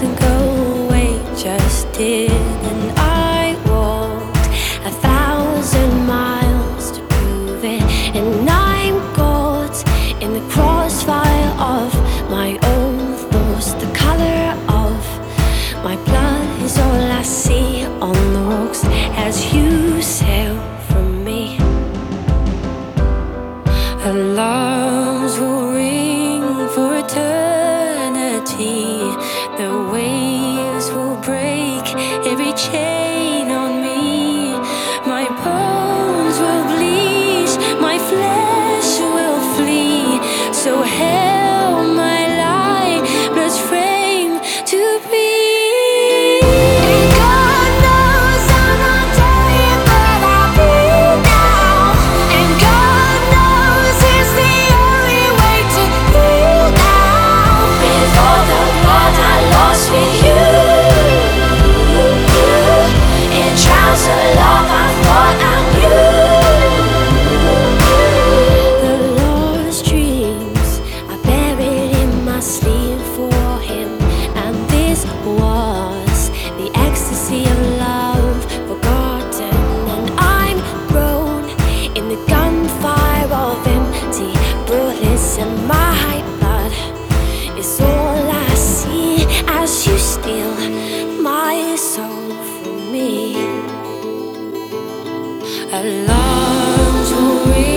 the way just did, and I walked a thousand miles to prove it, and I'm caught in the crossfire of my own thoughts. The color of my blood is all I see on the rocks as you sail from me. Alarms The waves will break every chain soul for me. I long to reach.